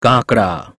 કાંકરા